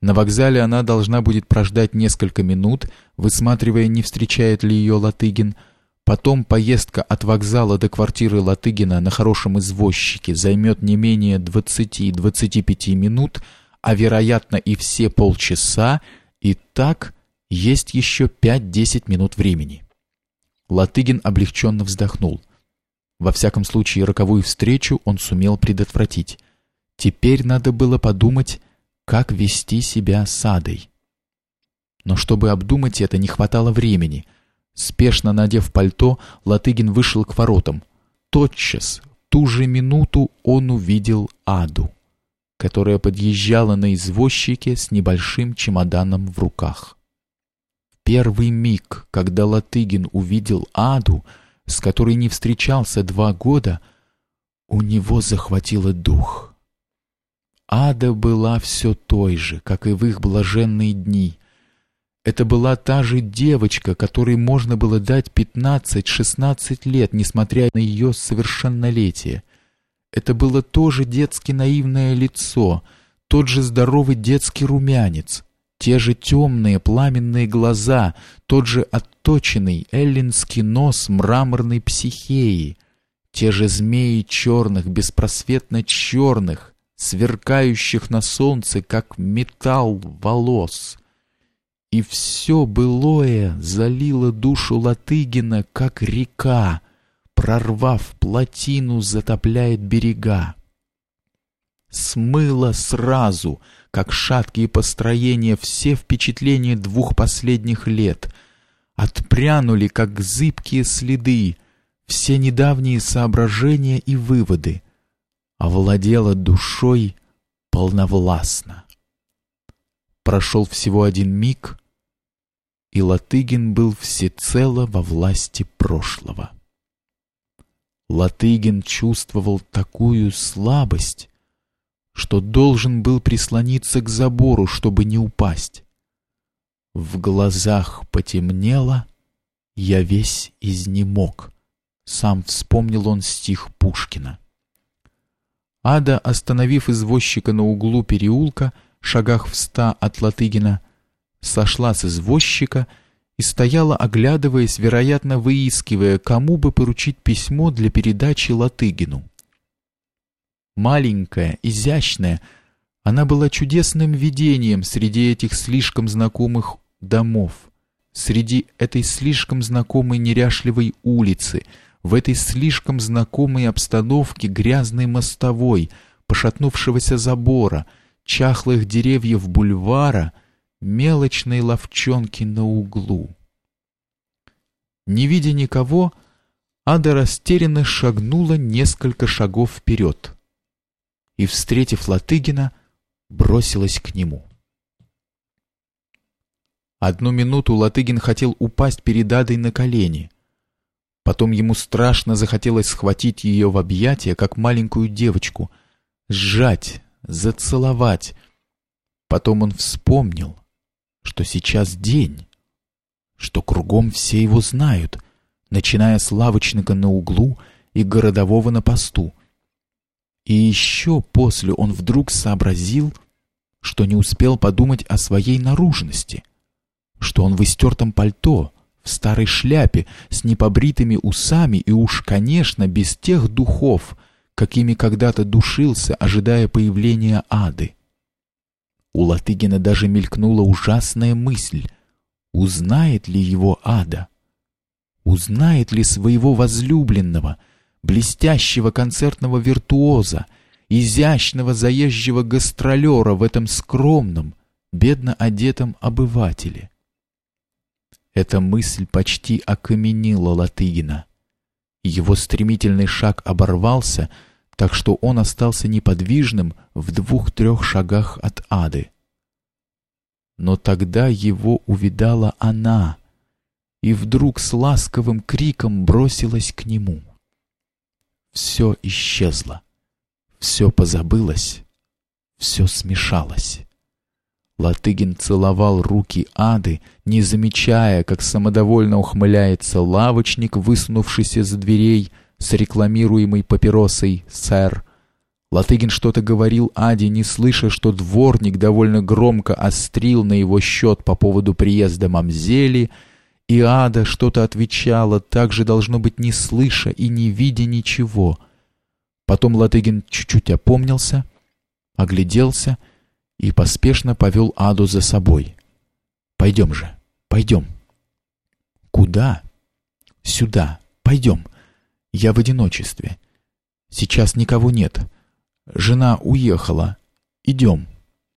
На вокзале она должна будет прождать несколько минут, высматривая, не встречает ли ее Латыгин. Потом поездка от вокзала до квартиры Латыгина на хорошем извозчике займет не менее 20-25 минут, а вероятно и все полчаса, и так есть еще 5-10 минут времени. Латыгин облегченно вздохнул. Во всяком случае, роковую встречу он сумел предотвратить. Теперь надо было подумать, как вести себя с Адой. Но чтобы обдумать это, не хватало времени. Спешно надев пальто, Латыгин вышел к воротам. Тотчас, ту же минуту он увидел Аду, которая подъезжала на извозчике с небольшим чемоданом в руках. Первый миг, когда Латыгин увидел Аду, с которой не встречался два года, у него захватило дух. Ада была все той же, как и в их блаженные дни. Это была та же девочка, которой можно было дать 15-16 лет, несмотря на ее совершеннолетие. Это было то же детски наивное лицо, тот же здоровый детский румянец, те же темные пламенные глаза, тот же отточенный эллинский нос мраморной психеи, те же змеи черных, беспросветно черных, сверкающих на солнце, как металл волос. И все былое залило душу Латыгина, как река, прорвав плотину, затопляет берега. Смыло сразу, как шаткие построения, все впечатления двух последних лет. Отпрянули, как зыбкие следы, все недавние соображения и выводы — овладела душой полновластно. Прошел всего один миг, и Латыгин был всецело во власти прошлого. Латыгин чувствовал такую слабость, что должен был прислониться к забору, чтобы не упасть. В глазах потемнело, я весь изнемог. Сам вспомнил он стих Пушкина. Ада, остановив извозчика на углу переулка, шагах в ста от Латыгина, сошла с извозчика и стояла, оглядываясь, вероятно, выискивая, кому бы поручить письмо для передачи Латыгину. Маленькая, изящная, она была чудесным видением среди этих слишком знакомых домов, среди этой слишком знакомой неряшливой улицы — в этой слишком знакомой обстановке грязной мостовой, пошатнувшегося забора, чахлых деревьев бульвара, мелочной ловчонки на углу. Не видя никого, Ада растерянно шагнула несколько шагов вперед и, встретив Латыгина, бросилась к нему. Одну минуту Латыгин хотел упасть перед Адой на колени — Потом ему страшно захотелось схватить ее в объятия, как маленькую девочку, сжать, зацеловать. Потом он вспомнил, что сейчас день, что кругом все его знают, начиная с лавочника на углу и городового на посту. И еще после он вдруг сообразил, что не успел подумать о своей наружности, что он в истертом пальто — старой шляпе, с непобритыми усами и уж, конечно, без тех духов, какими когда-то душился, ожидая появления ады. У Латыгина даже мелькнула ужасная мысль. Узнает ли его ада? Узнает ли своего возлюбленного, блестящего концертного виртуоза, изящного заезжего гастролера в этом скромном, бедно одетом обывателе? Эта мысль почти окаменила Латыгина. Его стремительный шаг оборвался, так что он остался неподвижным в двух-трех шагах от ады. Но тогда его увидала она, и вдруг с ласковым криком бросилась к нему. Все исчезло, все позабылось, все смешалось. Латыгин целовал руки Ады, не замечая, как самодовольно ухмыляется лавочник, высунувшийся за дверей с рекламируемой папиросой «Сэр». Латыгин что-то говорил Аде, не слыша, что дворник довольно громко острил на его счет по поводу приезда мамзели, и Ада что-то отвечала, также должно быть не слыша и не видя ничего. Потом Латыгин чуть-чуть опомнился, огляделся и поспешно повел Аду за собой. «Пойдем же, пойдем». «Куда?» «Сюда, пойдем. Я в одиночестве. Сейчас никого нет». Жена уехала. Идем.